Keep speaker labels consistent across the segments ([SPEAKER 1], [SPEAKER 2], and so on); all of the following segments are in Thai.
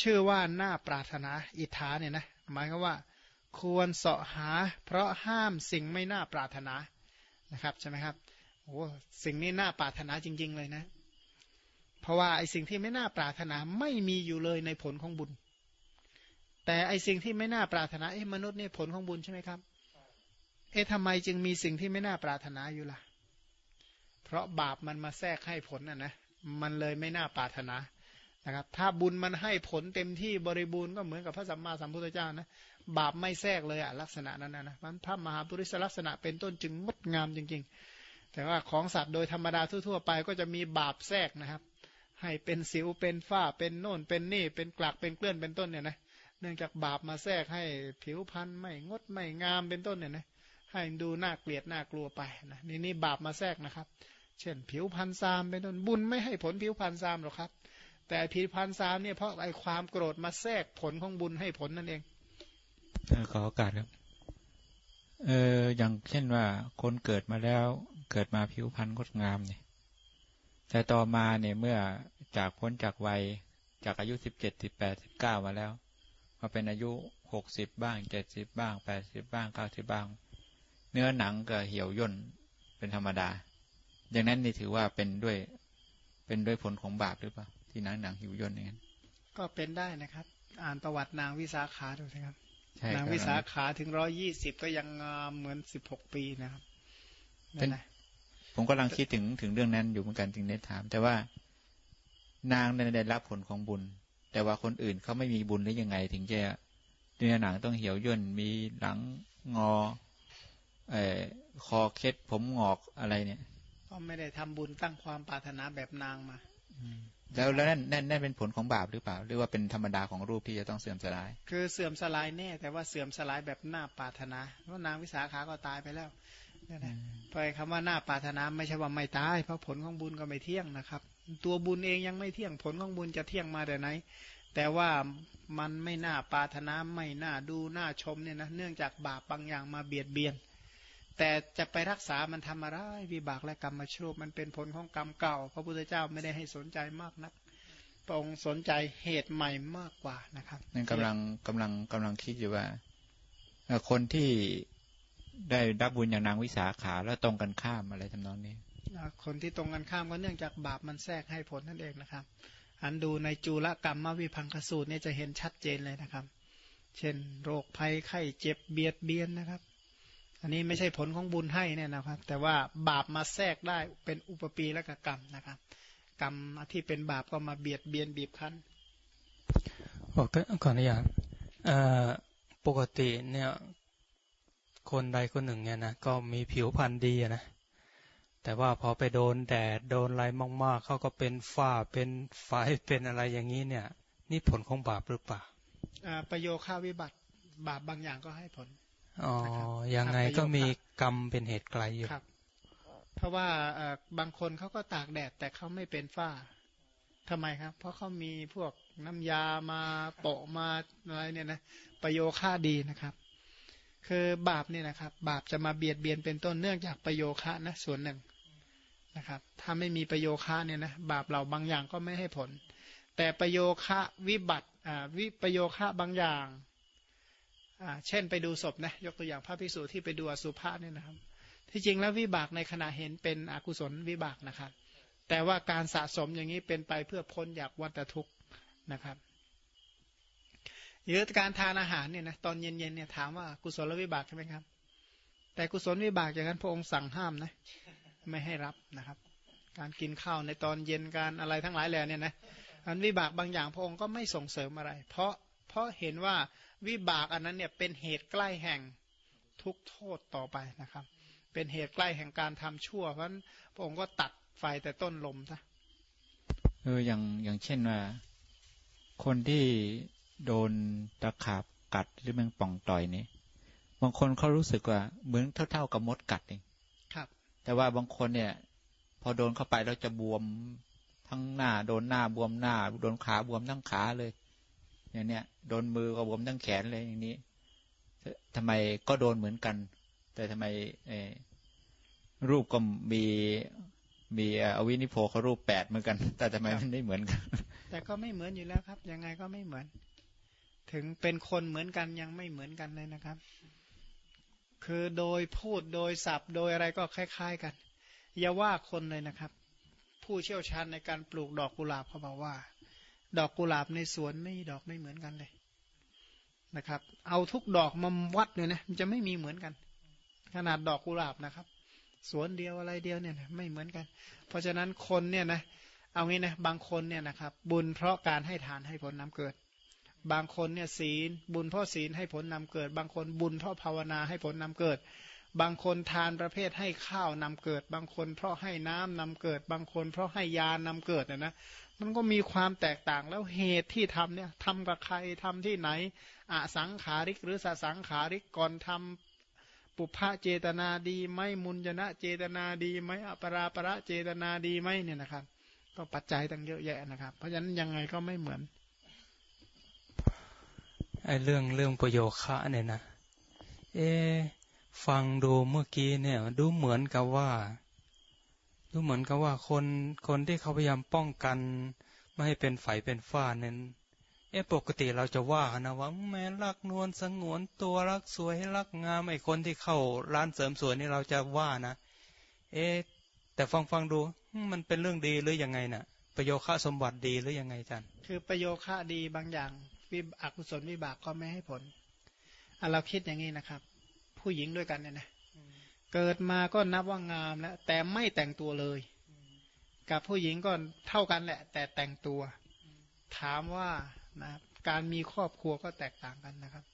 [SPEAKER 1] ชื่อว่าหน้าปรารถนาอิทธาเนี่ยนะหมายก็ว่า ควรเสาะหา เพราะห้ามสิ่งไม่น่าปรารถนานะครับใช่ไหมครับโอ้สิ่งนี้น่าปรารถนาจริง ๆ เลยนะ เพราะว่าไอ้สิ่งที่ไม่น่าปรารถนาไม่มีอยู่เลยในผลของบุญ แต่ไอ้สิ่งที่ไม่น่าปรารถนาเอ้มนุษย์นี่ผลของบุญใช่ไหมครับ เอ๊ะทำไมจึงมีสิ่งที่ไม่น่าปรารถนาอยู่ล่ะ เพราะบาปมันมาแทรกให้ผลนะนะมันเลยไม่น่าปรารถนา นะครับถ้าบุญมันให้ผลเต็มที่บริบูรณ์ก็เหมือนกับพระสัมมาสัมพุทธเจ้านะบาปไม่แทรกเลยอะลักษณะนั้นนะนะมันพระมหาปุริสลักษณะเป็นต้นจึงงดงามจริง ๆ แต่ว่าของสัตว์โดยธรรมดาทั่วๆไปก็จะมีบาปแทรกนะครับ ให้เป็นสิวเป็นฝ้าเป็นโน่นเป็นนี่เป็นกลักเป็นเกลื่อนเป็นต้นเนี่ยนะเนื่องจากบาปมาแทรกให้ผิวพรรณไม่งดไม่งามเป็นต้นเนี่ยนะให้ดูน่าเกลียดน่ากลัวไปนะนี่นี่บาปมาแทรกนะครับ เช่นผิวพรรณซามเป็นต้นบุญไม่ให้ผลผิวพรรณซามหรอกครับ แต่ผิวพันสามเนี่ยเพราะไอความโกรธมาแทรกผลของบุญให้ผลนั่นเอง
[SPEAKER 2] ขอโอกาสครับ เอออย่างเช่นว่าคนเกิดมาแล้วเกิดมาผิวพรรณงดงามเนี่ย แต่ต่อมาเนี่ยเมื่อจากพ้นจากวัยจากอายุสิบเจ็ดสิบแปดสิบเก้ามาแล้ว มาเป็นอายุหกสิบบ้างเจ็ดสิบบ้างแปดสิบบ้างเก้าสิบบ้าง เนื้อหนังก็เหี่ยวย่นเป็นธรรมดา อย่างนั้นนี่ถือว่าเป็นด้วยเป็นด้วยผลของบาปหรือเปล่า ที่นางนางหิวยนอย่างนั้น
[SPEAKER 1] ก็เป็นได้นะครับ อ่านประวัตินางวิสาขาดูสิครับนางวิสาขาถึงร้อยี่สิบก็ยังงามเหมือนสิบหกปีนะครับ
[SPEAKER 2] เป็นผมก็กำลังคิดถึงถึงเรื่องนั้นอยู่เหมือนกันจึงได้ถาม แต่ว่านางได้รับผลของบุญ แต่ว่าคนอื่นเขาไม่มีบุญหรือยังไง ถึงจะเนื้อหนังต้องเหี่ยวย่นมีหลังงอเออคอเคล็ดผมงอกอะไรเนี่ย
[SPEAKER 1] ก็ไม่ได้ทำบุญตั้งความปรารถนาแบบนางมา
[SPEAKER 2] แล้วแล้วนั่นนั่นนั่นเป็นผลของบาปหรือเปล่า หรือว่าเป็นธรรมดาของรูปที่จะต้องเสื่อมสลาย
[SPEAKER 1] คือเสื่อมสลายแน่แต่ว่าเสื่อมสลายแบบหน้าปาถนาเพราะนางวิสาขาก็ตายไปแล้วนี่นะเพราะคำว่าหน้าปาถนาไม่ใช่ว่าไม่ตาย เพราะผลของบุญก็ไม่เที่ยงนะครับ ตัวบุญเองยังไม่เที่ยงผลของบุญจะเที่ยงมาแต่ไหน แต่ว่ามันไม่น่าปาถนาไม่น่าดูน่าชมเนี่ยนะเนื่องจากบาปบางอย่างมาเบียดเบียน แต่จะไปรักษามันทำอะไรวิบากและกรรมมาชูมันเป็นผลของกรรมเก่า พระพุทธเจ้าไม่ได้ให้สนใจมากนักพระองค์สนใจเหตุใหม่มากกว่านะครับ
[SPEAKER 2] นั่นกำลังกำลังกำลังคิดอยู่ว่าคนที่ได้รับบุญอย่างนางวิสาขาแล้วตรงกันข้ามอะไรทำนองนี้
[SPEAKER 1] คนที่ตรงกันข้ามก็เนื่องจากบาปมันแทรกให้ผลนั่นเองนะครับอันดูในจูลกรรมมวิพังคสูตรเนี่ยจะเห็นชัดเจนเลยนะครับ เช่น โรคภัยไข้เจ็บเบียดเบียนนะครับ อันนี้ไม่ใช่ผลของบุญให้เนี่ยนะครับ แต่ว่าบาปมาแทรกได้เป็นอุปปีและกกรรมนะครับ กรรมที่เป็นบาปก็มาเบียดเบียนบีบคั้น
[SPEAKER 3] บอกก่อนอนุญาตปกติเนี่ย คนใดคนหนึ่งเนี่ยนะก็มีผิวพรรณดีนะแต่ว่าพอไปโดนแดดโดนอะไรมากๆเขาก็เป็นฝ้าเป็นไฟเป็นอะไรอย่างนี้เนี่ย นี่ผลของบาปหรือเปล่า
[SPEAKER 1] ประโยค่าวิบัติบาปบางอย่างก็ให้ผล
[SPEAKER 3] อ๋อยังไงก็มีกรรมเป็นเหตุไกลอยู่ครับ
[SPEAKER 1] เพราะว่าบางคนเขาก็ตากแดดแต่เขาไม่เป็นฝ้าทำไมครับ เพราะเขามีพวกน้ำยามาโปะมาอะไรเนี่ยนะประโยค่าดีนะครับ คือบาปเนี่ยนะครับ บาปจะมาเบียดเบียนเป็นต้นเนื่องจากประโยคะนะส่วนหนึ่งนะครับ ถ้าไม่มีประโยคะเนี่ยนะบาปเราบางอย่างก็ไม่ให้ผล แต่ประโยคะวิบัติอ่าวิประโยคะบางอย่าง เช่นไปดูศพนะยกตัวอย่างพระภิกษุที่ไปดูอสุภะเนี่ยนะครับ ที่จริงแล้ววิบากในขณะเห็นเป็นอกุศลวิบากนะครับ แต่ว่าการสะสมอย่างนี้เป็นไปเพื่อพ้นจากวัฏทุกข์นะครับหรือการทานอาหารเนี่ยนะตอนเย็นๆเนี่ยถามว่ากุศลวิบากใช่ไหมครับ แต่กุศลวิบากอย่างนั้นพระองค์สั่งห้ามนะไม่ให้รับนะครับ การกินข้าวในตอนเย็นการอะไรทั้งหลายแหล่เนี่ยนะอันวิบากบางอย่างพระองค์ก็ไม่ส่งเสริมอะไร เพราะเพราะเห็นว่า วิบากอันนั้นเนี่ยเป็นเหตุใกล้แห่งทุกโทษต่อไปนะครับ เป็นเหตุใกล้แห่งการทำชั่วเพราะฉะนั้นพระองค์ก็ตัดไฟแต่ต้นลมซะ
[SPEAKER 2] เอออย่างอย่างเช่นว่า คนที่โดนตะขาบกัดหรือแมงป่องต่อยนี่บางคนเขารู้สึกว่าเหมือนเท่าๆกับมดกัดเอง
[SPEAKER 1] ครับ
[SPEAKER 2] แต่ว่าบางคนเนี่ย พอโดนเข้าไปแล้วจะบวมทั้งหน้า โดนหน้าบวมหน้า โดนขาบวมทั้งขาเลย อย่างเนี้ยโดนมือกับผมทั้งแขนเลยอย่างนี้ทำไมก็โดนเหมือนกัน แต่ทำไมเอรูปก็มีมีอวินิโพเขารูปแปดเหมือนกัน แต่ทำไมมันไม่เหมือนกัน
[SPEAKER 1] แต่ก็ไม่เหมือนอยู่แล้วครับ ยังไงก็ไม่เหมือน ถึงเป็นคนเหมือนกันยังไม่เหมือนกันเลยนะครับ คือโดยพูดโดยศัพท์โดยอะไรก็คล้าย ๆ กัน อย่าว่าคนเลยนะครับ ผู้เชี่ยวชาญในการปลูกดอกกุหลาบเขาบอกว่า ดอกกุหลาบในสวนไม่ดอกไม่เหมือนกันเลยนะครับ เอาทุกดอกมาวัดเลยนะมันจะไม่มีเหมือนกัน ขนาดดอกกุหลาบนะครับ สวนเดียวอะไรเดียวเนี่ยไม่เหมือนกัน เพราะฉะนั้นคนเนี่ยนะเอางี้นะบางคนเนี่ยนะครับ บุญเพราะการให้ทานให้ผลนำเกิด บางคนเนี่ยศีลบุญเพราะศีลให้ผลนำเกิด บางคนบุญเพราะภาวนาให้ผลนำเกิด บางคนทานประเภทให้ข้าวนำเกิด บางคนเพราะให้น้ำนำเกิด บางคนเพราะให้ยานำเกิดนะนะ มันก็มีความแตกต่างแล้วเหตุที่ทำเนี่ยทำกับใครทำที่ไหนอสังขาริกหรือสสังขาริกก่อนทำปุพะเจตนาดีไหมมุญญนะเจตนาดีไหมอปราประเจตนาดีไหมเนี่ยนะครับก็ปัจจัยตั้งเยอะแยะนะครับ เพราะฉะนั้นยังไงก็ไม่เหมือน
[SPEAKER 3] ไอ้เรื่องเรื่องประโยคะเนี่ยนะ เอ ฟังดูเมื่อกี้เนี่ย ดูเหมือนกับว่า ดูเหมือนกับว่าคนคนที่เขาพยายามป้องกัน ไม่ให้เป็นไฝเป็นฝ้านั้นเอปกติเราจะว่านะว่าแม้รักนวลสงวนตัวรักสวยให้รักงามไอ้คนที่เข้าร้านเสริมสวยนี่เราจะว่านะ เอแต่ฟังฟังดูมันเป็นเรื่องดีหรือยังไงนะ่ะ ประโยค่าสมบัติดีหรือยังไงจัน
[SPEAKER 1] คือประโยค่าดีบางอย่างวิอกุศลวิบากก็ไม่ให้ผลอเราคิดอย่างนี้นะครับ ผู้หญิงด้วยกันเนี่ยนะ เกิดมาก็นับว่างามแล้วแต่ไม่แต่งตัวเลย กับผู้หญิงก็เท่ากันแหละ แต่แต่งตัว ถามว่านะการมีครอบครัวก็แตกต่างกันนะครับ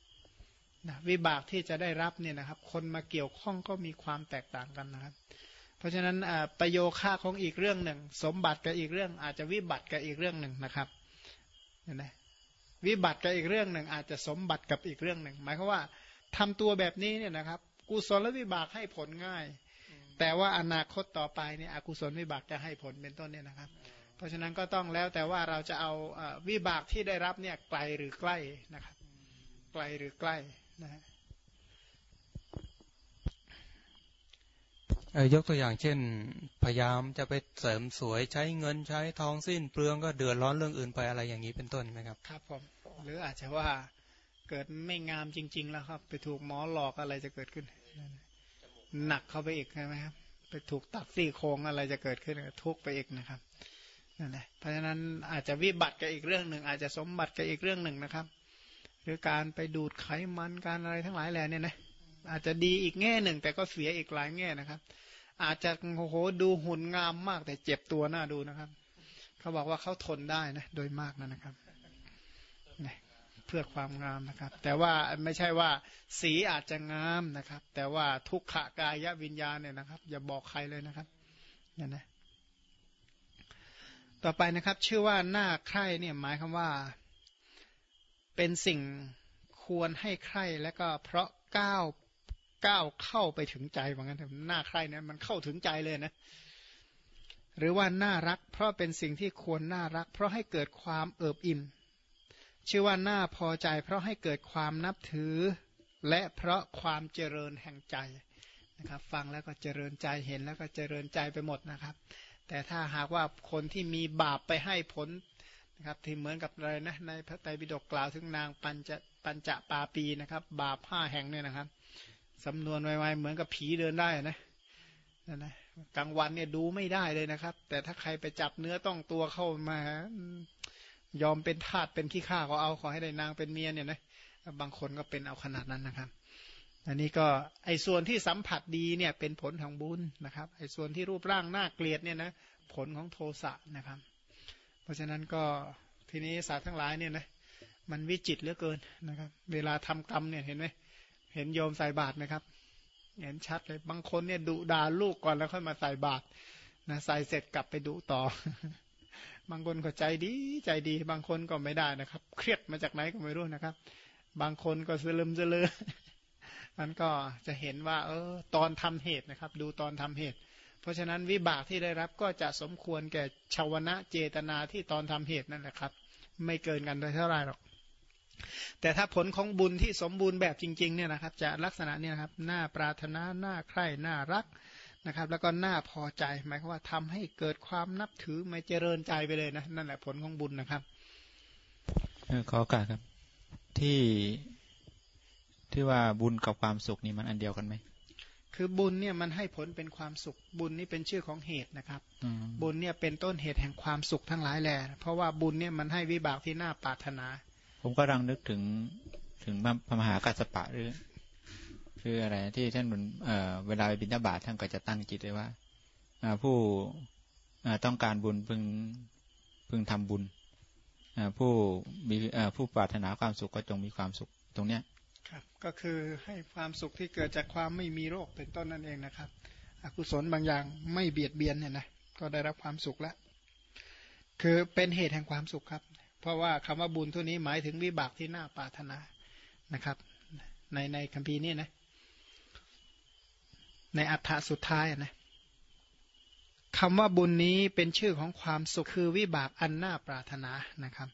[SPEAKER 1] นะวิบากที่จะได้รับเนี่ยนะครับ คนมาเกี่ยวข้องก็มีความแตกต่างกันนะครับ เพราะฉะนั้นประโยค่าของอีกเรื่องหนึ่ง สมบัติกับอีกเรื่อง อาจจะวิบัติกับอีกเรื่องหนึ่งนะครับเห็นไหมวิบัติกับอีกเรื่องหนึ่ง อาจจะสมบัติกับอีกเรื่องหนึ่ง หมายความว่าทำตัวแบบนี้เนี่ยนะครับ กุศลและวิบากให้ผลง่าย แต่ว่าอนาคตต่อไปเนี่ยอกุศลวิบากจะให้ผลเป็นต้นเนี่ยนะครับ เพราะฉะนั้นก็ต้องแล้วแต่ว่าเราจะเอาวิบากที่ได้รับเนี่ยไกลหรือใกล้นะครับ ไกลหรือใกล้นะฮะ
[SPEAKER 3] ยกตัวอย่างเช่น พยายามจะไปเสริมสวยใช้เงินใช้ทองสิ้นเปลืองก็เดือดร้อนเรื่องอื่นไปอะไรอย่างนี้เป็นต้นไหมครับ
[SPEAKER 1] ครับผมหรืออาจจะว่าเกิดไม่งามจริง ๆ แล้วครับ ไปถูกหมอหลอกอะไรจะเกิดขึ้น หนักเข้าไปอีกใช่ไหมครับ ไปถูกตัดซี่โครงอะไรจะเกิดขึ้นทุกไปอีกนะครับนั่นแหละเพราะฉะนั้นอาจจะวิบัติกับอีกเรื่องหนึ่ง อาจจะสมบัติกับอีกเรื่องหนึ่งนะครับ หรือการไปดูดไขมันการอะไรทั้งหลายแหล่เนี่ยนะอาจจะดีอีกแง่หนึ่ง แต่ก็เสียอีกหลายแง่นะครับ อาจจะโอ้โหดูหุ่นงามมากแต่เจ็บตัวหน้าดูนะครับ เขาบอกว่าเขาทนได้นะ โดยมากนะนะครับ เพื่อความงามนะครับ แต่ว่าไม่ใช่ว่าสีอาจจะงามนะครับ แต่ว่าทุกขกายวิญญาณเนี่ยนะครับ อย่าบอกใครเลยนะครับเนี่ยนะต่อไปนะครับ ชื่อว่าหน้าใคร่เนี่ยหมายคำว่า เป็นสิ่งควรให้ใคร่และก็เพราะก้าวก้าวเข้าไปถึงใจว่างั้นหน้าใคร่เนี่ยมันเข้าถึงใจเลยนะหรือว่าน่ารัก เพราะเป็นสิ่งที่ควรน่ารัก เพราะให้เกิดความเอิบอิ่ม ชื่อว่าน่าพอใจ เพราะให้เกิดความนับถือ และเพราะความเจริญแห่งใจนะครับ ฟังแล้วก็เจริญใจเห็นแล้วก็เจริญใจไปหมดนะครับ แต่ถ้าหากว่าคนที่มีบาปไปให้ผลนะครับที่เหมือนกับอะไรนะในพระไตรปิฎกกล่าวถึงนางปัญจปัญจปาปีนะครับ บาปห้าแห่งเนี่ยนะครับสำนวนไวๆเหมือนกับผีเดินได้นะนั่นนะกลางวันเนี่ยดูไม่ได้เลยนะครับ แต่ถ้าใครไปจับเนื้อต้องตัวเข้ามา ยอมเป็นทาสเป็นขี้ข้าก็เอาขอให้ได้นางเป็นเมียเนี่ยนะบางคนก็เป็นเอาขนาดนั้นนะครับ อันนี้ก็ไอ้ส่วนที่สัมผัสดีเนี่ยเป็นผลของบุญนะครับไอ้ส่วนที่รูปร่างน่าเกลียดเนี่ยนะผลของโทสะนะครับ เพราะฉะนั้นก็ทีนี้ศาสตร์ทั้งหลายเนี่ยนะมันวิจิตเหลือเกินนะครับ เวลาทำกรรมเนี่ยเห็นไหมเห็นโยมใส่บาตรไหมครับ เห็นชัดเลยบางคนเนี่ยดุด่าลูกก่อนแล้วค่อยมาใส่บาตรนะใส่เสร็จกลับไปดุต่อ บางคนก็ใจดีใจดี บางคนก็ไม่ได้นะครับ เครียดมาจากไหนก็ไม่รู้นะครับ บางคนก็สลืมเสลือมันก็จะเห็นว่า เออ ตอนทำเหตุนะครับ ดูตอนทำเหตุ เพราะฉะนั้นวิบากที่ได้รับก็จะสมควรแก่ชาวนะเจตนาที่ตอนทำเหตุนั่นแหละครับ ไม่เกินกันเท่าไหร่หรอก แต่ถ้าผลของบุญที่สมบูรณ์แบบจริง ๆ เนี่ยนะครับ จะลักษณะนี้นะครับ หน้าปรารถนาหน้าใคร่หน้ารัก นะครับ แล้วก็หน้าพอใจ หมายความว่าทำให้เกิดความนับถือไม่เจริญใจไปเลยนะนั่นแหละผลของบุญนะครับ
[SPEAKER 2] ขอโอกาสครับ ที่ที่ว่าบุญกับความสุขนี่มันอันเดียวกันไหม
[SPEAKER 1] คือบุญเนี่ยมันให้ผลเป็นความสุข บุญนี่เป็นชื่อของเหตุนะครับ บุญเนี่ยเป็นต้นเหตุแห่งความสุขทั้งหลายแหละเพราะว่าบุญเนี่ยมันให้วิบากที่น่าปรารถนา
[SPEAKER 2] ผมก็รังนึกถึงถึงพระมหากัสสปะหรือ คืออะไรที่ท่านเเวลาไปบิณฑบาตท่านก็จะตั้งจิตเลยว่าผู้ต้องการบุญพึงพึงทำบุญผู้มีผู้ปรารถนาความสุขก็จงมีความสุขตรงเนี้ย
[SPEAKER 1] ครับก็คือให้ความสุขที่เกิดจากความไม่มีโรคเป็นต้นนั่นเองนะครับ อกุศลบางอย่างไม่เบียดเบียนเนี่ยนะก็ได้รับความสุขแล้วคือเป็นเหตุแห่งความสุขครับ เพราะว่าคำว่าบุญทุนี้หมายถึงวิบากที่น่าปรารถนานะครับ ในในคัมภีร์นี่นะ ในอัฏฐสุดท้ายนะคำว่าบุญนี้เป็นชื่อของความสุขคือวิบากอันน่าปรารถนานะครับ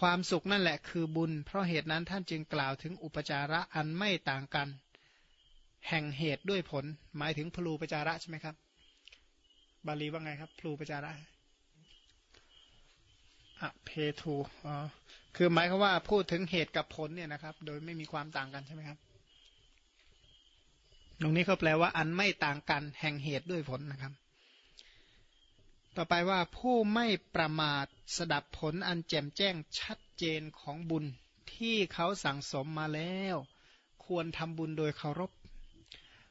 [SPEAKER 1] ความสุขนั่นแหละคือบุญ เพราะเหตุนั้นท่านจึงกล่าวถึงอุปจาระอันไม่ต่างกัน แห่งเหตุด้วยผล หมายถึงพลูปจาระใช่ไหมครับ บาลีว่าไงครับพลูปจาระอะเพทูอ๋อคือหมายความว่าพูดถึงเหตุกับผลเนี่ยนะครับ โดยไม่มีความต่างกันใช่ไหมครับ ตรงนี้เขาแปลว่าอันไม่ต่างกันแห่งเหตุด้วยผลนะครับ ต่อไปว่าผู้ไม่ประมาทสดับผลอันแจ่มแจ้งชัดเจนของบุญที่เขาสั่งสมมาแล้ว ควรทำบุญโดยเคารพ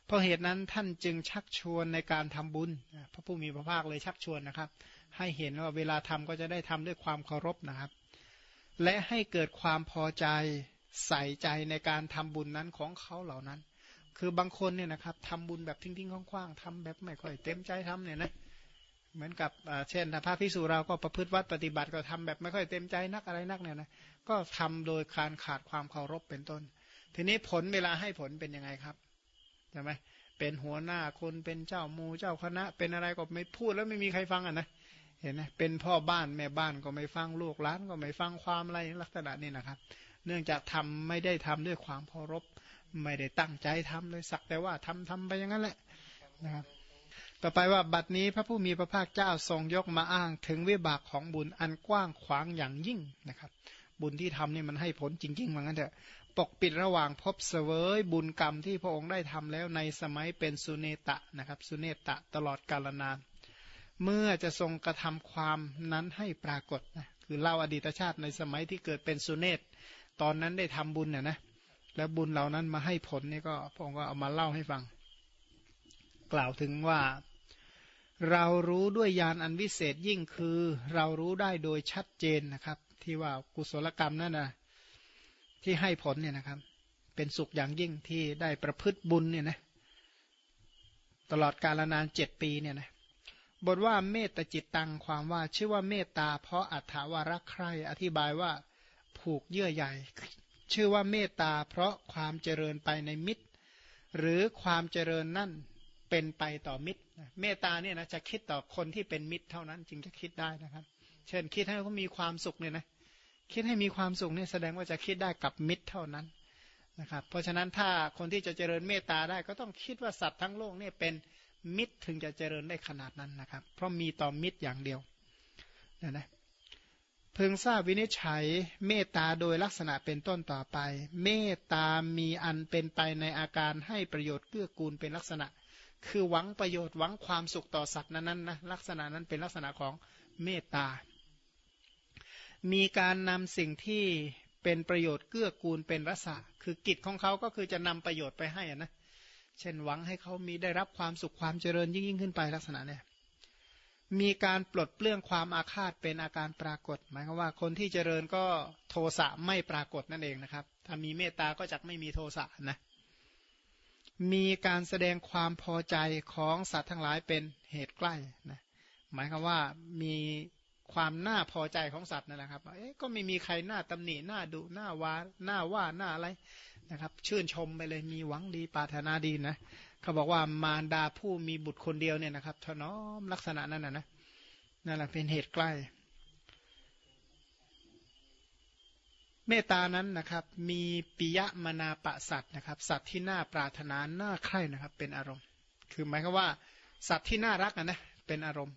[SPEAKER 1] เพราะเหตุนั้นท่านจึงชักชวนในการทำบุญ พระผู้มีพระภาคเลยชักชวนนะครับ ให้เห็นว่าเวลาทำก็จะได้ทำด้วยความเคารพนะครับ และให้เกิดความพอใจใส่ใจในการทำบุญนั้นของเขาเหล่านั้น คือบางคนเนี่ยนะครับทำบุญแบบทิ้งๆคว้างๆทำแบบไม่ค่อยเต็มใจทำเนี่ยนะเหมือนกับเช่นถ้าพระพิสุเราก็ประพฤติวัดปฏิบัติก็ทำแบบไม่ค่อยเต็มใจนักอะไรนักเนี่ยนะก็ทำโดยการขาดความเคารพเป็นต้น ทีนี้ผลเวลาให้ผลเป็นยังไงครับใช่ไหมเป็นหัวหน้าคนเป็นเจ้ามูเจ้าคณะ เป็นอะไรก็ไม่พูดแล้วไม่มีใครฟังอะนะเห็นไหมเป็นพ่อบ้านแม่บ้านก็ไม่ฟังลูกหลานก็ไม่ฟังความอะไรลักษณะนี้นะครับ เนื่องจากทำไม่ได้ทำด้วยความเคารพ ไม่ได้ตั้งใจทำเลยสักแต่ว่าทำทำไปอย่างนั้นแหละนะครับต่อไปว่าบัดนี้พระผู้มีพระภาคเจ้าทรงยกมาอ้างถึงวิบากของบุญอันกว้างขวางอย่างยิ่งนะครับ บุญที่ทำนี่มันให้ผลจริงๆเหมือนกันเถอะปกปิดระหว่างพบเสวยบุญกรรมที่พระองค์ได้ทำแล้วในสมัยเป็นสุเนตะนะครับ สุเนตะตลอดกาลนาน เมื่อจะทรงกระทำความนั้นให้ปรากฏนะคือเล่าอดีตชาติในสมัยที่เกิดเป็นสุเนตตอนนั้นได้ทำบุญเนี่ยนะ แล้วบุญเหล่านั้นมาให้ผลนี่ก็พระองค์ก็เอามาเล่าให้ฟัง กล่าวถึงว่า เรารู้ด้วยญาณอันวิเศษยิ่งคือ เรารู้ได้โดยชัดเจนนะครับ ที่ว่ากุศลกรรมนั่นนะที่ให้ผลเนี่ยนะครับ เป็นสุขอย่างยิ่งที่ได้ประพฤติบุญเนี่ยนะตลอดกาลนานเจ็ดปีเนี่ยนะบทว่าเมตตจิตตังความว่าชื่อว่าเมตตา เพราะอัฏฐาวารักใครอธิบายว่าผูกเยื่อใหญ่ ชื่อว่าเมตตาเพราะความเจริญไปในมิตร หรือความเจริญนั่นเป็นไปต่อมิตรเมตตาเนี่ยนะจะคิดต่อคนที่เป็นมิตรเท่านั้นจึงจะคิดได้นะครับ เช่นคิดให้เขามีความสุขเนี่ยนะคิดให้มีความสุขเนี่ยแสดงว่าจะคิดได้กับมิตรเท่านั้นนะครับ เพราะฉะนั้นถ้าคนที่จะเจริญเมตตาได้ก็ต้องคิดว่าสัตว์ทั้งโลกเนี่ยเป็นมิตรถึงจะเจริญได้ขนาดนั้นนะครับ เพราะมีต่อมิตรอย่างเดียวนะนะ พึงทราบวินิจฉัยเมตตาโดยลักษณะเป็นต้นต่อไป เมตตามีอันเป็นไปในอาการให้ประโยชน์เกื้อกูลเป็นลักษณะ คือหวังประโยชน์หวังความสุขต่อสัตว์นั้นๆนะลักษณะนั้นเป็นลักษณะของเมตตา มีการนำสิ่งที่เป็นประโยชน์เกื้อกูลเป็นรสะคือกิจของเขาก็คือจะนำประโยชน์ไปให้นะเช่นหวังให้เขามีได้รับความสุขความเจริญยิ่งยิ่งขึ้นไปลักษณะเนี่ย มีการปลดเปลื้องความอาฆาตเป็นอาการปรากฏ หมายความว่าคนที่เจริญก็โทสะไม่ปรากฏนั่นเองนะครับ ถ้ามีเมตตาก็จะไม่มีโทสะนะ มีการแสดงความพอใจของสัตว์ทั้งหลายเป็นเหตุใกล้นะหมายความว่ามีความน่าพอใจของสัตว์นั่นแหละครับเอ๊ะก็ไม่มีใครหน้าตำหนิหน้าดุหน้าว่าหน้าว่าหน้าอะไรนะครับ ชื่นชมไปเลยมีหวังดีปรารถนาดีนะ เขาบอกว่ามารดาผู้มีบุตรคนเดียวเนี่ยนะครับถนอมลักษณะนั้นนะนะนั่นแหละเป็นเหตุใกล้ เมตานั้นนะครับ มีปิยมนาปะสัตว์นะครับ สัตว์ที่น่าปรารถนาน่าใคร่นะครับ เป็นอารมณ์ คือหมายความว่า สัตว์ที่น่ารักนะเป็นอารมณ์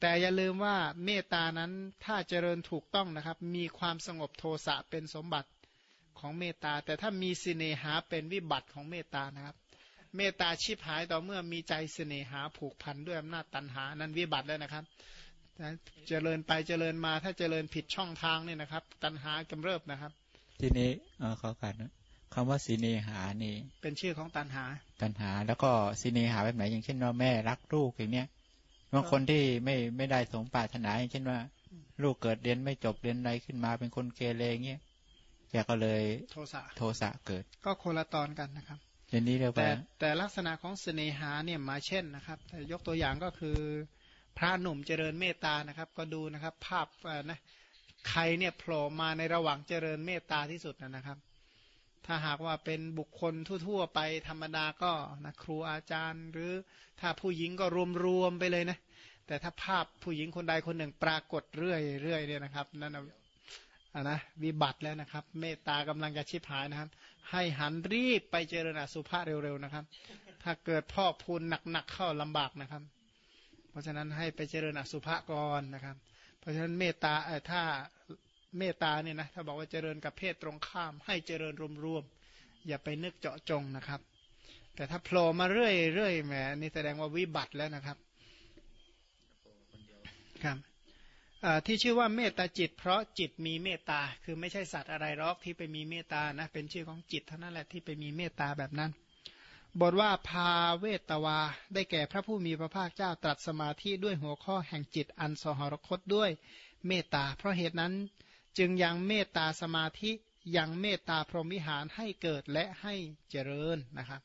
[SPEAKER 1] แต่อย่าลืมว่าเมตตานั้นถ้าเจริญถูกต้องนะครับ มีความสงบโทสะเป็นสมบัติของเมตตาแต่ถ้ามีสิเนหาเป็นวิบัติของเมตตานะครับ เมตตาชิบหายต่อเมื่อมีใจสิเนหาผูกพันด้วยอำนาจตันหา นั้นวิบัติแล้วนะครับเจริญไปเจริญมาถ้าเจริญผิดช่องทางเนี่ยนะครับ ตันหากำเริบนะครับ
[SPEAKER 2] ทีนี้เออขอการนะคำว่าสีเนหานี่
[SPEAKER 1] เป็นชื่อของตันหา
[SPEAKER 2] ตันหา แล้วก็สีเนหาแบบไหนอย่างเช่นว่าแม่รักลูกอย่างเนี้ยบางคนที่ไม่ไม่ได้สมปรารถนาอย่างเช่นว่า ลูกเกิดเรียนไม่จบเรียนอะไรขึ้นมาเป็นคนเกเรเงี้ยแกก็เลย
[SPEAKER 1] โทสะ
[SPEAKER 2] โทสะเกิด
[SPEAKER 1] ก็คนละตอนกันนะครับ
[SPEAKER 2] อย่างนี้เรียกว่าแต่
[SPEAKER 1] แต่ลักษณะของเสน่หาเนี่ยมาเช่นนะครับยกตัวอย่างก็คือพระหนุ่มเจริญเมตตานะครับ ก็ดูนะครับ ภาพนะใครเนี่ยโผล่มาในระหว่างเจริญเมตตาที่สุดนะครับ ถ้าหากว่าเป็นบุคคลทั่ว ๆ ไปธรรมดาก็นะครูอาจารย์ หรือถ้าผู้หญิงก็รวมๆไปเลยนะแต่ถ้าภาพผู้หญิงคนใดคนหนึ่งปรากฏเรื่อยๆเนี่ยนะครับนั่นนะนะวิบัติแล้วนะครับ เมตตากำลังจะชิบหายนะครับ ให้หันรีบไปเจริญอสุภะเร็วๆนะครับ ถ้าเกิดพ่อพูนหนักๆเข้าลำบากนะครับ เพราะฉะนั้นให้ไปเจริญอสุภะก่อนนะครับ เพราะฉะนั้นเมตตาถ้าเมตตาเนี่ยนะถ้าบอกว่าเจริญกับเพศตรงข้าม ให้เจริญรวมๆอย่าไปนึกเจาะจงนะครับ แต่ถ้าโผล่มาเรื่อยๆแหมนี่แสดงว่าวิบัติแล้วนะครับครับ ที่ชื่อว่าเมตตาจิต เพราะจิตมีเมตตา คือไม่ใช่สัตว์อะไรหรอกที่ไปมีเมตตานะเป็นชื่อของจิตเท่านั้นแหละที่ไปมีเมตตาแบบนั้น บทว่าพาเวตวา ได้แก่พระผู้มีพระภาคเจ้าตรัสสมาธิด้วยหัวข้อแห่งจิตอันสหรคตด้วยเมตตา เพราะเหตุนั้นจึงยังเมตตาสมาธิยังเมตตาพรหมวิหารให้เกิดและให้เจริญนะครับ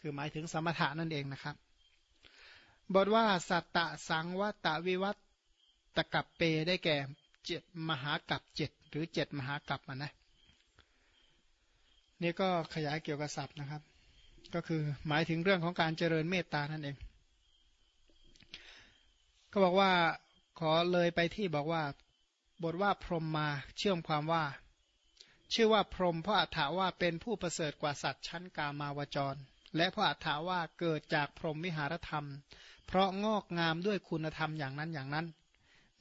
[SPEAKER 1] คือหมายถึงสมถะนั่นเองนะครับบทว่าสัตตะสังวัตวิวัต ตะกับเปได้แก่เจ็ดมหากับเจ็ดหรือเจ็ดมหากับนะนี่ก็ขยายเกี่ยวกับศัพท์นะครับ ก็คือหมายถึงเรื่องของการเจริญเมตตานั่นเองก็บอกว่าขอเลยไปที่บอกว่า บทว่าพรหมมาเชื่อมความว่า ชื่อว่าพรหมเพราะอัฏฐาว่าเป็นผู้ประเสริฐกว่าสัตว์ชั้นกามาวจร และเพราะอัฏฐาว่าเกิดจากพรหมวิหารธรรม เพราะงอกงามด้วยคุณธรรมอย่างนั้นอย่างนั้น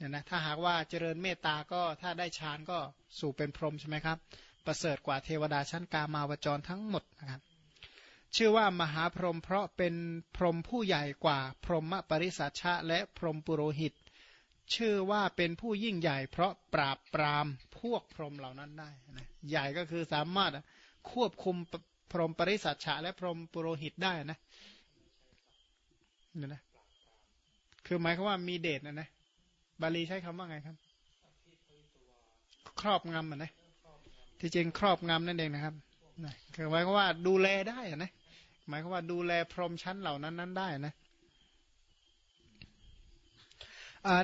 [SPEAKER 1] เนี่ยนะถ้าหากว่าเจริญเมตตาก็ถ้าได้ฌานก็สู่เป็นพรหมใช่ไหมครับ ประเสริฐกว่าเทวดาชั้นกามาวจรทั้งหมดนะครับชื่อว่ามหาพรหมเพราะเป็นพรหมผู้ใหญ่กว่าพรหมปริสัชชะและพรหมปุโรหิต ชื่อว่าเป็นผู้ยิ่งใหญ่ เพราะปราบปรามพวกพรหมเหล่านั้นได้นะใหญ่ก็คือสามารถควบคุมพรหมปริสัชชะและพรหมปุโรหิตได้นะเนี่ยนะคือหมายความว่ามีเดชนะนะ บาลีใช้คำว่าไงครับ ครอบงำอะนะที่จริงครอบงำนั่นเองนะครับคือหมายความว่าดูแลได้อะนะหมายความว่าดูแลพรหมชั้นเหล่านั้นนั้นได้นะ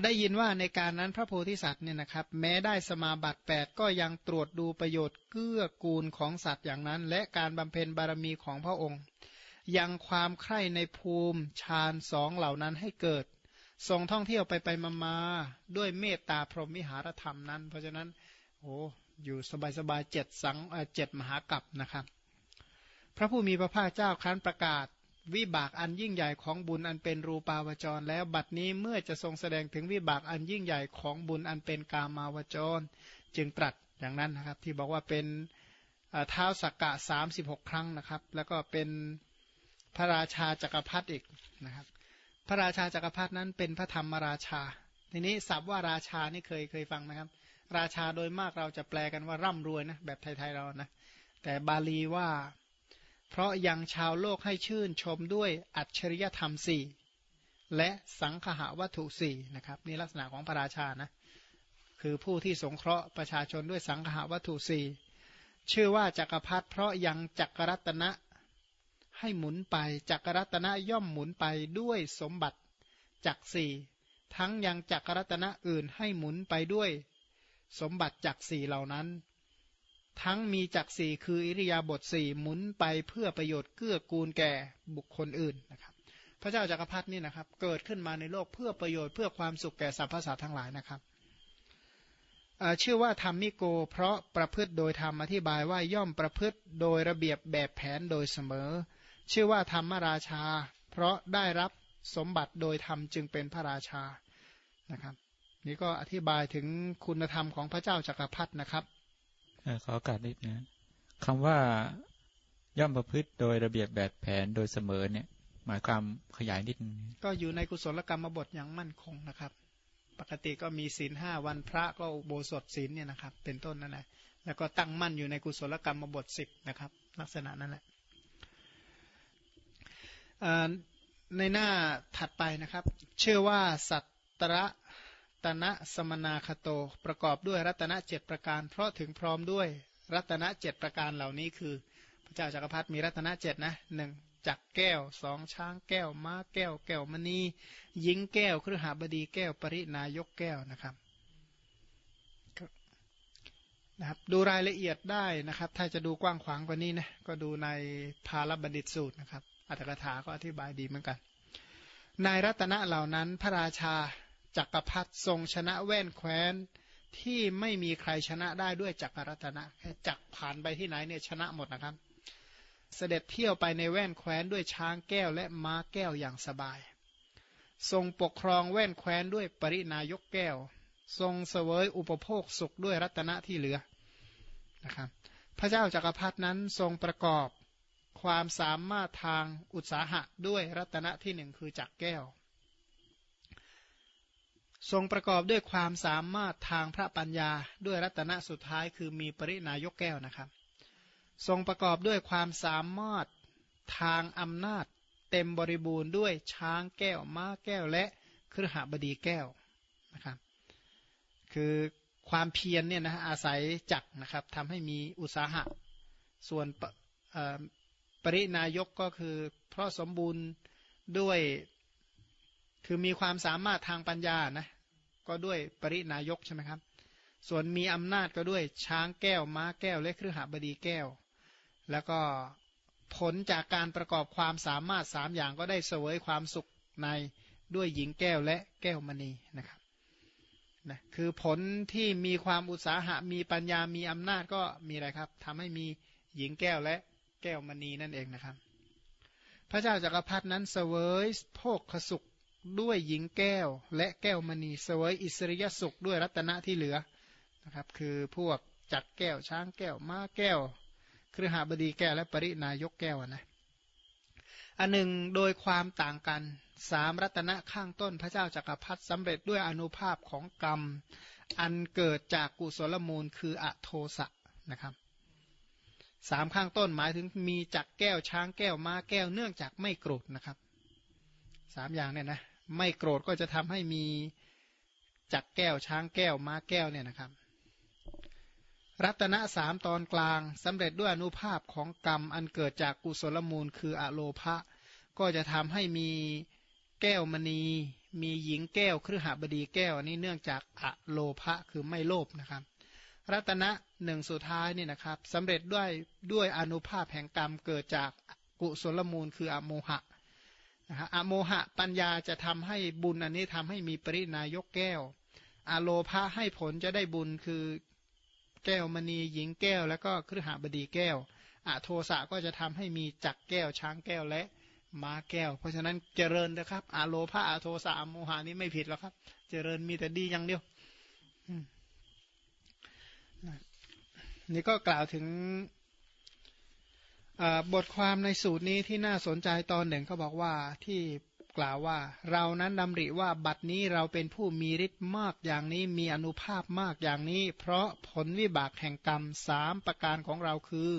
[SPEAKER 1] ได้ยินว่าในการนั้นพระโพธิสัตว์เนี่ยนะครับ แม้ได้สมาบัติแปดก็ยังตรวจดูประโยชน์เกื้อกูลของสัตว์อย่างนั้น และการบำเพ็ญบารมีของพระองค์ ยังความใคร่ในภูมิฌานสองเหล่านั้นให้เกิด ทรงท่องเที่ยวไปไปมามาด้วยเมตตาพรหมิหารธรรมนั้น เพราะฉะนั้นโอ้อยู่สบายๆเจ็ดสังเจ็ดมหากัปนะครับ พระผู้มีพระภาคเจ้าครั้นประกาศ วิบากอันยิ่งใหญ่ของบุญอันเป็นรูปาวจร แล้วบัดนี้เมื่อจะทรงแสดงถึงวิบากอันยิ่งใหญ่ของบุญอันเป็นกามาวจร จึงตรัสอย่างนั้นนะครับ ที่บอกว่าเป็นเท้าสักกะสามสิบหกครั้งนะครับ แล้วก็เป็นพระราชาจักรพรรดิอีกนะครับ พระราชาจักรพรรดินั้นเป็นพระธรรมราชา ทีนี้ศัพท์ว่าราชานี่เคยเคยฟังไหมครับ ราชาโดยมากเราจะแปลกันว่าร่ำรวยนะแบบไทยๆเรานะ แต่บาลีว่า เพราะยังชาวโลกให้ชื่นชมด้วยอัจฉริยธรรมสี่และสังขหวัตถุสี่นะครับนี่ลักษณะของพระราชานะคือผู้ที่สงเคราะห์ประชาชนด้วยสังขหวัตถุสี่ชื่อว่าจักรพรรดิเพราะยังจักรรัตนะ ให้หมุนไปจักรรัตนะย่อมหมุนไปด้วยสมบัติจักสี่ทั้งยังจักรรัตนะอื่นให้หมุนไปด้วย สมบัติจักสี่เหล่านั้น ทั้งมีจักสี่คืออิริยาบถสี่หมุนไปเพื่อประโยชน์เกื้อกูลแก่บุคคลอื่นนะครับ พระเจ้าจักรพรรดินี่นะครับ เกิดขึ้นมาในโลกเพื่อประโยชน์เพื่อความสุขแก่สรรพสัตว์ทั้งหลายนะครับชื่อว่าธรรมิโก เพราะประพฤติโดยธรรมอธิบายว่าย่อมประพฤติโดยระเบียบแบบแผนโดยเสมอ ชื่อว่าธรรมราชา เพราะได้รับสมบัติโดยธรรมจึงเป็นพระราชานะครับ นี่ก็อธิบายถึงคุณธรรมของพระเจ้าจักรพรรดินะครับ
[SPEAKER 2] ขอโอกาสนิดนะคำว่าย่อมประพฤติโดยระเบียบแบบแผนโดยเสมอเนี่ย หมายความขยายนิดนึง
[SPEAKER 1] ก็อยู่ในกุศลกรรมบทอย่างมั่นคงนะครับ ปกติก็มีศีลห้าวันพระก็อุโบสถศีลเนี่ยนะครับ เป็นต้นนั่นแหละแล้วก็ตั้งมั่นอยู่ในกุศลกรรมบทสิบนะครับ ลักษณะนั่นแหละ ในหน้าถัดไปนะครับ เชื่อว่าสัตตระตนะสมนาคโตประกอบด้วยรัตนเจ็ดประการ เพราะถึงพร้อมด้วยรัตนเจ็ดประการเหล่านี้คือ พระเจ้าจักรพรรดิมีรัตนเจ็ดนะหนึ่งจักแก้วสองช้างแก้ว ม้าแก้ว แก้วมณียิงแก้วครหาบดีแก้วปรินายกแก้วนะครับนะครับดูรายละเอียดได้นะครับ ถ้าจะดูกว้างขวางกว่านี้นะก็ดูในพาลบัณฑิตสูตรนะครับ อัตถกถาก็อธิบายดีเหมือนกัน นายรัตนะเหล่านั้นพระราชาจักรพรรดิทรงชนะแว่นแคว้นที่ไม่มีใครชนะได้ด้วยจักรรัตนะแค่จักผ่านไปที่ไหนเนี่ยชนะหมดนะครับ เสด็จเที่ยวไปในแว่นแคว้นด้วยช้างแก้วและม้าแก้วอย่างสบาย ทรงปกครองแว่นแคว้นด้วยปรินายกแก้ว ทรงเสวยอุปโภคสุขด้วยรัตนะที่เหลือนะครับพระเจ้าจักรพรรดนั้นทรงประกอบ ความสามารถทางอุตสาหะด้วยรัตนะที่หนึ่งคือจักแก้ว ทรงประกอบด้วยความสามารถทางพระปัญญาด้วยรัตนะสุดท้ายคือมีปรินายกแก้วนะครับ ทรงประกอบด้วยความสามารถทางอำนาจ เต็มบริบูรณ์ด้วยช้างแก้ว ม้าแก้วและครหบดีแก้วนะครับ คือความเพียรเนี่ยนะอาศัยจักนะครับทำให้มีอุตสาหะ ส่วน ปรินายกก็คือ เพราะสมบูรณ์ด้วยคือมีความสามารถทางปัญญานะก็ด้วยปรินายกใช่ไหมครับ ส่วนมีอำนาจก็ด้วยช้างแก้วม้าแก้วและเครือหบดีแก้ว แล้วก็ผลจากการประกอบความสามารถสามอย่างก็ได้เสวยความสุขในด้วยหญิงแก้วและแก้วมณีนะครับนะคือผลที่มีความอุตสาหะมีปัญญามีอำนาจก็มีอะไรครับทำให้มีหญิงแก้วและ แก้วมณีนั่นเองนะครับ พระเจ้าจักรพรรดินั้นเสวยโภคสุขด้วยหญิงแก้วและแก้วมณีเสวยอิสริยสุขด้วยรัตนะที่เหลือนะครับ คือพวกจักแก้วช้างแก้วม้าแก้วครือหาบดีแก้วและปรินายกแก้วนะอันหนึ่งโดยความต่างกันสามรัตนะข้างต้นพระเจ้าจักรพรรดิสำเร็จด้วยอนุภาพของกรรม อันเกิดจากกุศลมูลคืออโทสะนะครับ สามข้างต้นหมายถึงมีจักแก้วช้างแก้วม้าแก้วเนื่องจากไม่โกรธนะครับสามอย่างเนี่ยนะไม่โกรธก็จะทำให้มีจักแก้วช้างแก้วม้าแก้วเนี่ยนะครับรัตนะสามตอนกลางสำเร็จด้วยอนุภาพของกรรมอันเกิดจากกุศลมูลคืออะโลภะก็จะทำให้มีแก้วมณี มีหญิงแก้วครือหบดีแก้วอันนี้เนื่องจากอะโลภะคือไม่โลภนะครับ รัตนะหนึ่งสุดท้ายนี่นะครับสำเร็จด้วยด้วยอนุภาพแห่งกรรมเกิดจากกุศลมูลคืออโมหะนะฮะอโมหะปัญญาจะทำให้บุญอันนี้ทำให้มีปรินายกแก้ว อโลภะให้ผลจะได้บุญคือแก้วมณีหญิงแก้ว แล้วก็ครหบดีแก้วอโทสะก็จะทำให้มีจักแก้วช้างแก้วและม้าแก้ว เพราะฉะนั้นเจริญนะครับอโลภะอโทสะอโมหะนี้ไม่ผิดหรอกครับ เจริญมีแต่ดีอย่างเดียว นี่ก็กล่าวถึงบทความในสูตรนี้ที่น่าสนใจตอนหนึ่งเขาบอกว่าที่กล่าวว่า เรานั้นดำริว่าบัดนี้เราเป็นผู้มีฤทธิ์มากอย่างนี้มีอนุภาพมากอย่างนี้ เพราะผลวิบากแห่งกรรมสามประการของเราคือ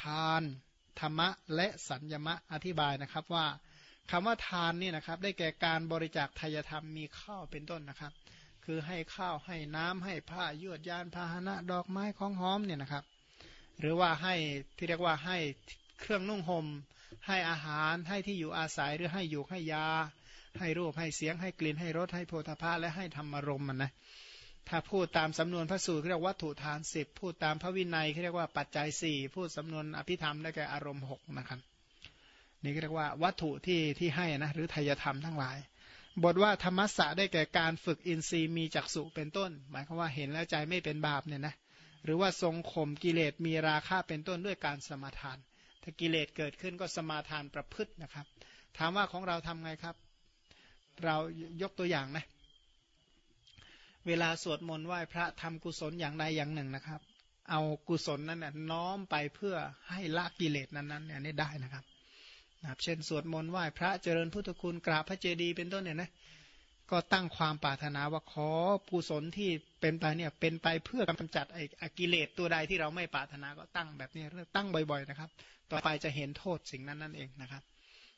[SPEAKER 1] ทาน ธรรมะ และสัญญมะอธิบายนะครับว่าคำว่าทานนี่นะครับ ได้แก่การบริจาคทายธรรมมีข้าวเป็นต้นนะครับ คือให้ข้าวให้น้ำให้ผ้ายวดยานพาหนะดอกไม้ของหอมเนี่ยนะครับ หรือว่าให้ที่เรียกว่าให้เครื่องนุ่งหม่มให้อาหารให้ที่อยู่อาศัยหรือให้อยู่ให้ยา ให้รูปให้เสียงให้กลิ่นให้รสให้โพธาภาและให้ธรรมารมณ์มันนะถ้าพูดตามสำนวนพระสูตรเรียกวัตถุทานสิบพูดตามพระวินัยเรียกว่าปัจจัยสี่พูดสำนวนอภิธรรมได้แก่อารมณ์หกนะครับนี่เรียกว่าวัตถุที่ที่ให้นะหรือทายธรรมทั้งหลาย บทว่าธรรมะสะได้แก่การฝึกอินทรีย์มีจักษุเป็นต้น หมายความว่าเห็นแล้วใจไม่เป็นบาปเนี่ยนะหรือว่าทรงข่มกิเลสมีราคะเป็นต้นด้วยการสมาทาน ถ้ากิเลสเกิดขึ้นก็สมาทานประพฤตินะครับ ถามว่าของเราทำไงครับ เรายกตัวอย่างนะ เวลาสวดมนต์ไหว้พระทำกุศลอย่างใดอย่างหนึ่งนะครับ เอากุศลนั้นน่น้อมไปเพื่อให้ละกิเลสนั้นๆเนี่ยนี่ได้นะครับ นะครับเช่นสวดมนต์ไหว้พระเจริญพุทธคุณกราบพระเจดีย์เป็นต้นเนี่ยนะก็ตั้งความปรารถนาว่าขอกุศลที่เป็นไปเนี่ยเป็นไปเพื่อกำจัดไอ้กิเลสตัวใดที่เราไม่ปรารถนาก็ตั้งแบบนี้ตั้งบ่อย ๆนะครับ ต่อไปจะเห็นโทษสิ่งนั้นนั่นเองนะครับ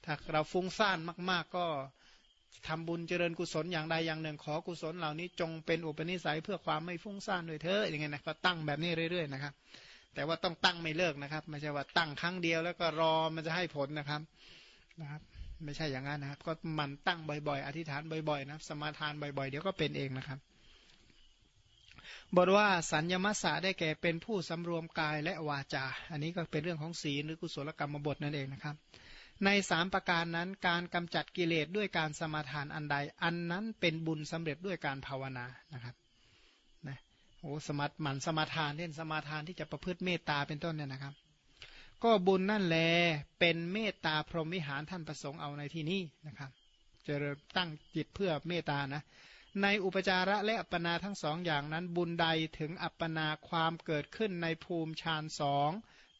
[SPEAKER 1] ถ้าเราฟุ้งซ่านมาก ๆก็ทำบุญเจริญกุศลอย่างใดอย่างหนึ่ง ขอกุศลเหล่านี้จงเป็นอุปนิสัยเพื่อความไม่ฟุ้งซ่านโดยเธออย่างเงี้ยนะก็ตั้งแบบนี้เรื่อย ๆ นะครับ แต่ว่าต้องตั้งไม่เลิกนะครับ ไม่ใช่ว่าตั้งครั้งเดียวแล้วก็รอมันจะให้ผลนะครับนะครับ ไม่ใช่อย่างนั้นนะครับ ก็มันตั้งบ่อยๆ อธิษฐานบ่อยๆ นะสมาทานบ่อยๆ เดี๋ยวก็เป็นเองนะครับบทว่าสัญญมัสสะได้แก่เป็นผู้สำรวมกายและวาจา อันนี้ก็เป็นเรื่องของศีลหรือกุศลกรรมบทนั่นเองนะครับ ในสามประการนั้นการกำจัดกิเลสด้วยการสมาทานอันใด อันนั้นเป็นบุญสำเร็จด้วยการภาวนานะครับ โอ้สมัตหมันสมาทานเล่นสมาทานที่จะประพฤติเมตตาเป็นต้นเนี่ยนะครับ ก็บุญนั่นแลเป็นเมตตาพรหมวิหารท่านประสงค์เอาในที่นี้นะครับจะตั้งจิตเพื่อเมตตานะในอุปจาระและอัปปนาทั้งสองอย่างนั้น บุญใดถึงอัปปนาความเกิดขึ้นในภูมิฌานสอง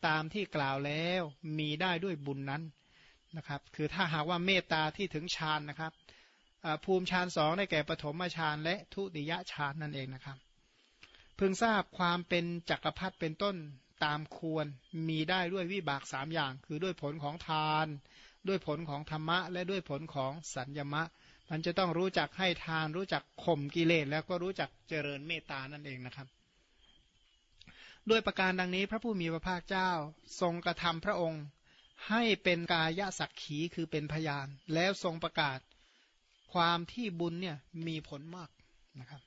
[SPEAKER 1] ตามที่กล่าวแล้วมีได้ด้วยบุญนั้นนะครับ คือถ้าหากว่าเมตตาที่ถึงฌานนะครับภูมิฌานสองได้แก่ปฐมฌานและทุติยฌานนั่นเองนะครับ พิ่งทราบความเป็นจักรพรรดิเป็นต้นตามควรมีได้ด้วยวิบากสามอย่าง คือด้วยผลของทาน ด้วยผลของธรรมะ และด้วยผลของสัญญมะ มันจะต้องรู้จักให้ทาน รู้จักข่มกิเลสแล้วก็รู้จักเจริญเมตตานั่นเองนะครับ ด้วยประการดังนี้พระผู้มีพระภาคเจ้าทรงกระทำพระองค์ ให้เป็นกายสักขีคือเป็นพยาน แล้วทรงประกาศความที่บุญเนี่ยมีผลมากนะครับ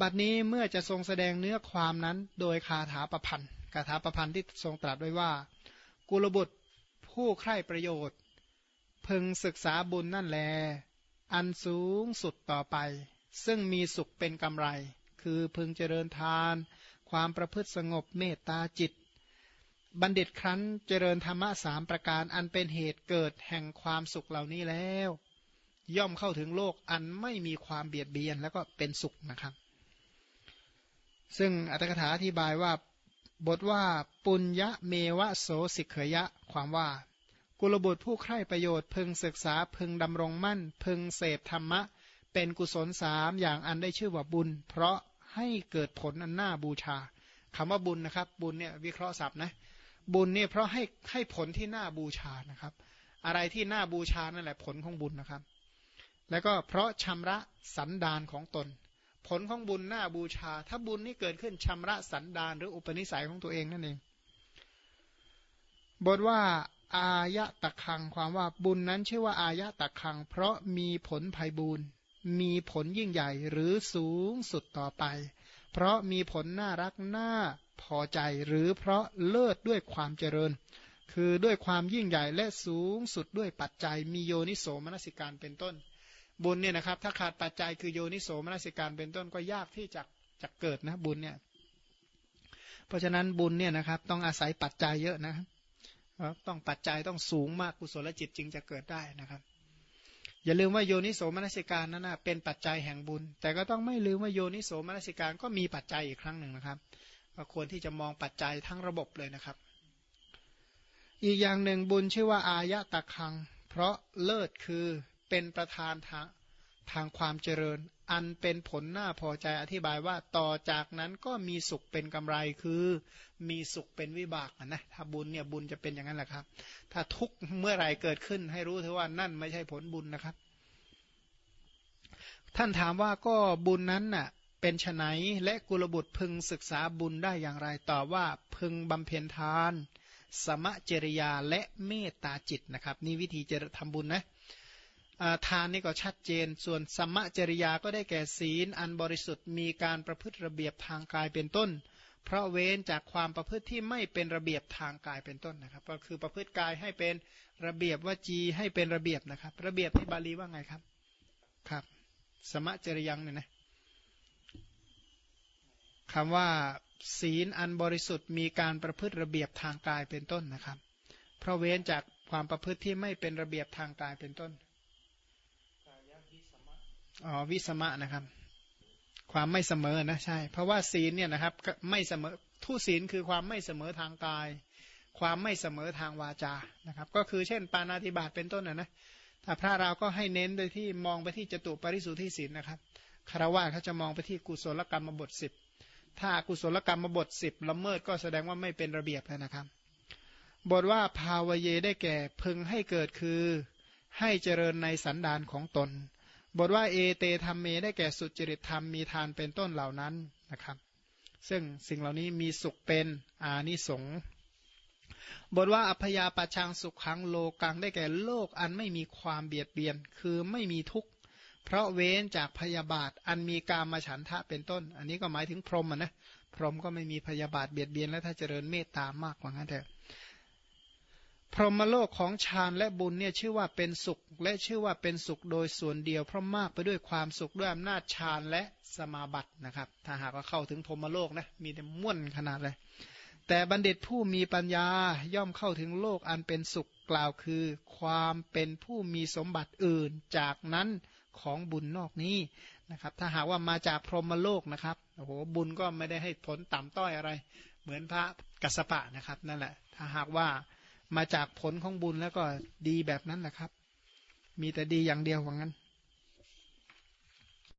[SPEAKER 1] บัดนี้เมื่อจะทรงแสดงเนื้อความนั้นโดยคาถาประพันธ์คาถาประพันธ์ที่ทรงตรัสไว้ว่า กุลบุตรผู้ใคร่ประโยชน์ พึงศึกษาบุญนั่นแล อันสูงสุดต่อไป ซึ่งมีสุขเป็นกำไร คือพึงเจริญทาน ความประพฤติสงบเมตตาจิต บัณฑิตครั้นเจริญธรรมะสามประการอันเป็นเหตุเกิดแห่งความสุขเหล่านี้แล้ว ย่อมเข้าถึงโลกอันไม่มีความเบียดเบียนแล้วก็เป็นสุขนะครับ ซึ่งอัตถกถาอธิบายว่าบทว่าปุญญะเมวะโสสิกขยะ ความว่า กุลบุตรผู้ใคร่ประโยชน์พึงศึกษาพึงดำรงมั่น พึงเสพธรรมะ เป็นกุศลสามอย่างอันได้ชื่อว่าบุญ เพราะให้เกิดผลอันน่าบูชาคำว่าบุญนะครับ บุญเนี่ยวิเคราะห์ศัพท์นะบุญเนี่ยเพราะให้ให้ผลที่น่าบูชานะครับ อะไรที่น่าบูชานั่นแหละผลของบุญนะครับ แล้วก็เพราะชำระสันดานของตน ผลของบุญหน้าบูชา ถ้าบุญนี้เกิดขึ้นชำระสันดานหรืออุปนิสัยของตัวเองนั่นเองบทว่าอายะตะคังความว่าบุญนั้นชื่อว่าอายะตะคัง เพราะมีผลภัยบุญมีผลยิ่งใหญ่หรือสูงสุดต่อไป เพราะมีผลน่ารักน่าพอใจหรือเพราะเลิศด้วยความเจริญ คือด้วยความยิ่งใหญ่และสูงสุดด้วยปัจจัยมีโยนิโสมนสิการเป็นต้น บุญเนี่ยนะครับ ถ้าขาดปัจจัยคือโยนิโสมนสิการเป็นต้นก็ยากที่จะจะเกิดนะบุญเนี่ย เพราะฉะนั้นบุญเนี่ยนะครับ ต้องอาศัยปัจจัยเยอะนะครับต้องปัจจัยต้องสูงมากกุศลจิตจึงจะเกิดได้นะครับอย่าลืมว่าโยนิโสมนสิการนั้นนะเป็นปัจจัยแห่งบุญ แต่ก็ต้องไม่ลืมว่าโยนิโสมนสิการก็มีปัจจัยอีกครั้งหนึ่งนะครับก็ควรที่จะมองปัจจัยทั้งระบบเลยนะครับ อีกอย่างหนึ่งบุญชื่อว่าอายะตะคัง เพราะเลิศคือ เป็นประธานทางทางความเจริญ อันเป็นผลน้าพอใจอธิบายว่าต่อจากนั้นก็มีสุขเป็นกำไรคือมีสุขเป็นวิบากนะถ้าบุญเนี่ยบุญจะเป็นอย่างนั้นแหละครับ ถ้าทุกเมื่อไหร่เกิดขึ้น ให้รู้เถอะว่านั่นไม่ใช่ผลบุญนะครับ ท่านถามว่าก็บุญนั้นน่ะเป็นไฉนและกุลบุตรพึงศึกษาบุญได้อย่างไรตอบว่าพึงบำเพ็ญทาน สมะเจริยาและเมตตาจิตนะครับ นี่วิธีจะทำบุญนะ ทานนี่ก็ชัดเจน ส่วนสัมมาจริยาก็ได้แก่ศีล อันบริสุทธิ์มีการประพฤติระเบียบทางกายเป็นต้น เพราะเว้นจากความประพฤติที่ไม่เป็นระเบียบทางกายเป็นต้นนะครับ ก็คือประพฤติกายให้เป็นระเบียบวจีให้เป็นระเบียบนะครับ ระเบียบที่บาลีว่าไงครับครับ สมะจริยังเนี่ยนะคำว่า ศีลอันบริสุทธิ์มีการประพฤติระเบียบทางกายเป็นต้นนะครับ เพราะเว้นจากความประพฤติที่ไม่เป็นระเบียบทางกายเป็นต้น อ๋อวิสมะนะครับ ความไม่เสมอนะใช่ เพราะว่าศีลเนี่ยนะครับไม่เสมอทุศีลคือความไม่เสมอทางกาย ความไม่เสมอทางวาจานะครับ ก็คือเช่น ปานาติบาตเป็นต้นนะนะถ้าพระเราก็ให้เน้นโดยที่มองไปที่จตุปริสุทธิศีลนะครับคารวะเขาจะมองไปที่กุศลกรรมบทสิบถ้ากุศลกรรมบทสิบละเมิดก็แสดงว่าไม่เป็นระเบียบแล้วนะครับ บทว่าภาวเยได้แก่พึงให้เกิดคือให้เจริญในสันดานของตน บทว่าเอเตธรรมเมได้แก่สุจริตธรรมมีทานเป็นต้นเหล่านั้นนะครับ ซึ่งสิ่งเหล่านี้มีสุขเป็นอานิสงส์บทว่าอัพยาปชังสุขขังโลกังได้แก่โลกอันไม่มีความเบียดเบียน คือไม่มีทุกข์ เพราะเว้นจากพยาบาทอันมีกามาฉันทะเป็นต้น อันนี้ก็หมายถึงพรหมนะพรหมก็ไม่มีพยาบาทเบียดเบียนและถ้าเจริญเมตตามากกว่านั้นเถอะ พรหมโลกของฌานและบุญเนี่ยชื่อว่าเป็นสุข และชื่อว่าเป็นสุขโดยส่วนเดียวเพราะมากไปด้วยความสุขด้วยอำนาจฌานและสมาบัตินะครับ ถ้าหากว่าเข้าถึงพรหมโลกนะมีแต่ม่วนขนาดเลย แต่บัณฑิตผู้มีปัญญาย่อมเข้าถึงโลกอันเป็นสุขกล่าวคือ ความเป็นผู้มีสมบัติอื่นจากนั้นของบุญนอกนี้นะครับ ถ้าหากว่ามาจากพรหมโลกนะครับโอ้โหบุญก็ไม่ได้ให้ผลต่ำต้อยอะไร เหมือนพระกัสปะนะครับนั่นแหละ ถ้าหากว่า มาจากผลของบุญแล้วก็ดีแบบนั้นแหละครับ มีแต่ดีอย่างเดียวว่างั้น